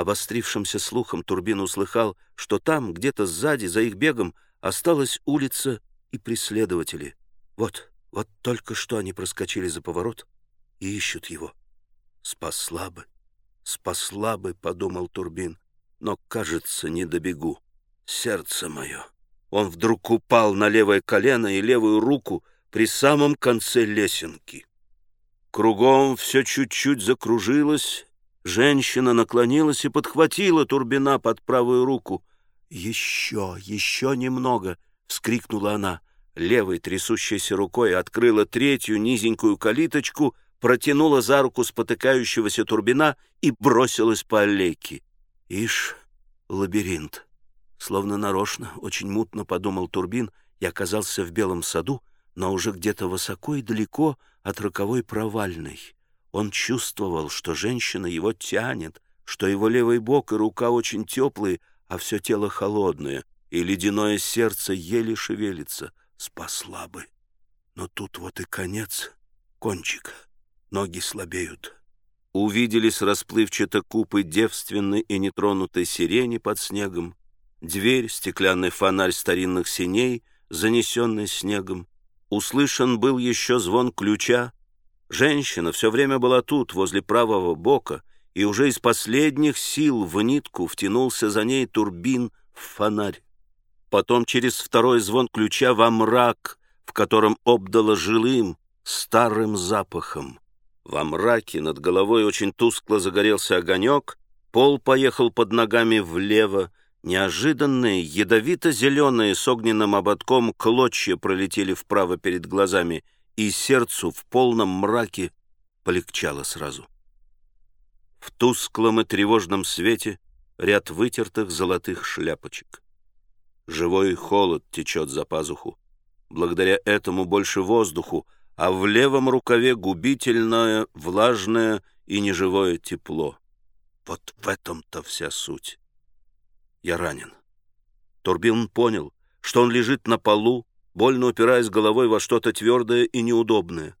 Обострившимся слухом Турбин услыхал, что там, где-то сзади, за их бегом, осталась улица и преследователи. Вот, вот только что они проскочили за поворот и ищут его. Спасла бы, спасла бы, — подумал Турбин, — но, кажется, не добегу. Сердце мое. Он вдруг упал на левое колено и левую руку при самом конце лесенки. Кругом все чуть-чуть закружилось, женщина наклонилась и подхватила Турбина под правую руку. «Еще, еще немного!» — вскрикнула она. Левой трясущейся рукой открыла третью низенькую калиточку, протянула за руку спотыкающегося Турбина и бросилась по аллейке. Ишь, лабиринт! Словно нарочно, очень мутно подумал Турбин и оказался в белом саду, но уже где-то высоко и далеко от роковой провальной. Он чувствовал, что женщина его тянет, что его левый бок и рука очень теплые, а все тело холодное, и ледяное сердце еле шевелится. Спасла бы. Но тут вот и конец, кончик. Ноги слабеют. Увиделись расплывчато купы девственной и нетронутой сирени под снегом, дверь, стеклянный фонарь старинных синей, занесенный снегом. Услышан был еще звон ключа. Женщина все время была тут, возле правого бока, и уже из последних сил в нитку втянулся за ней турбин в фонарь. Потом через второй звон ключа во мрак, в котором обдало жилым, старым запахом. Во мраке над головой очень тускло загорелся огонек, пол поехал под ногами влево, Неожиданные, ядовито-зеленые с огненным ободком клочья пролетели вправо перед глазами, и сердцу в полном мраке полегчало сразу. В тусклом и тревожном свете ряд вытертых золотых шляпочек. Живой холод течет за пазуху. Благодаря этому больше воздуху, а в левом рукаве губительное, влажное и неживое тепло. Вот в этом-то вся суть. Я ранен. Турбин понял, что он лежит на полу, больно упираясь головой во что-то твердое и неудобное.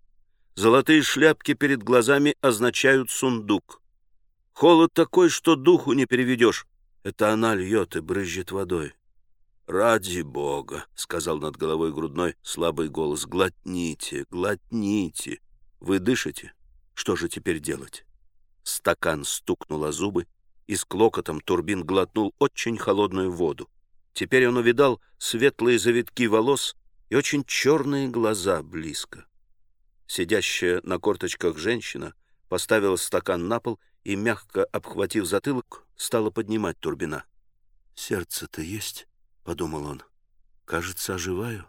Золотые шляпки перед глазами означают сундук. Холод такой, что духу не переведешь. Это она льет и брызжет водой. «Ради Бога!» — сказал над головой грудной слабый голос. «Глотните, глотните! Вы дышите? Что же теперь делать?» Стакан стукнул о зубы, и с клокотом Турбин глотнул очень холодную воду. Теперь он увидал светлые завитки волос и очень черные глаза близко. Сидящая на корточках женщина поставила стакан на пол и, мягко обхватив затылок, стала поднимать Турбина. «Сердце-то есть?» — подумал он. «Кажется, оживаю.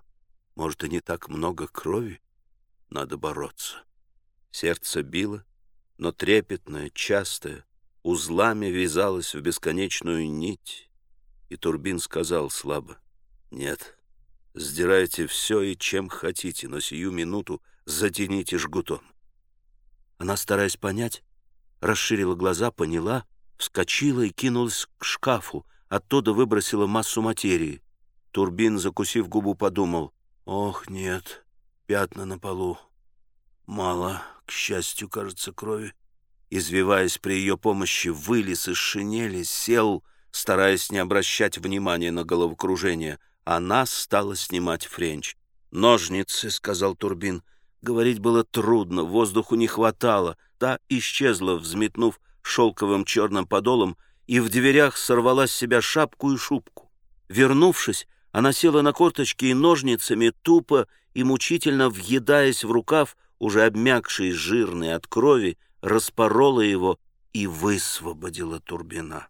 Может, и не так много крови. Надо бороться». Сердце било, но трепетное, частое, узлами вязалась в бесконечную нить, и Турбин сказал слабо, «Нет, сдирайте все и чем хотите, но сию минуту затяните жгутом». Она, стараясь понять, расширила глаза, поняла, вскочила и кинулась к шкафу, оттуда выбросила массу материи. Турбин, закусив губу, подумал, «Ох, нет, пятна на полу. Мало, к счастью, кажется, крови извиваясь при ее помощи, вылез из шинели, сел, стараясь не обращать внимания на головокружение. Она стала снимать френч. «Ножницы», — сказал Турбин. Говорить было трудно, воздуху не хватало. Та исчезла, взметнув шелковым черным подолом, и в дверях сорвала с себя шапку и шубку. Вернувшись, она села на корточки и ножницами, тупо и мучительно въедаясь в рукав, уже обмякший, жирный от крови, распорола его и высвободила Турбина.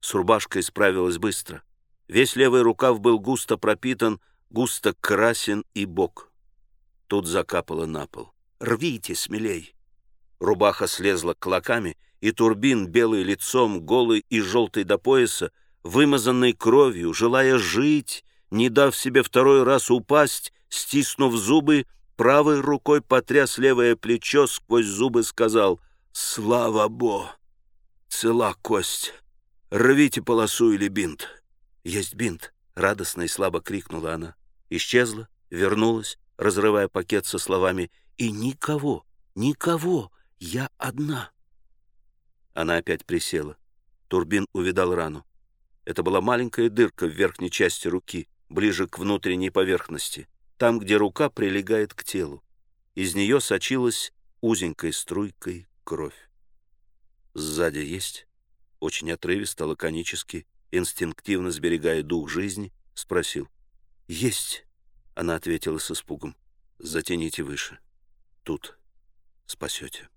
С рубашкой справилась быстро. Весь левый рукав был густо пропитан, густо красен и бок. Тут закапало на пол. «Рвите смелей!» Рубаха слезла клоками, и Турбин, белый лицом, голый и желтый до пояса, вымазанный кровью, желая жить, не дав себе второй раз упасть, стиснув зубы, правой рукой потряс левое плечо, сквозь зубы сказал «Слава Богу! Цела кость! Рвите полосу или бинт!» «Есть бинт!» — радостно и слабо крикнула она. Исчезла, вернулась, разрывая пакет со словами «И никого, никого! Я одна!» Она опять присела. Турбин увидал рану. Это была маленькая дырка в верхней части руки, ближе к внутренней поверхности, там, где рука прилегает к телу. Из нее сочилась узенькой струйкой кровь. Сзади есть? Очень отрывисто, лаконически, инстинктивно сберегая дух жизни, спросил. «Есть!» — она ответила с испугом. «Затяните выше. Тут спасете».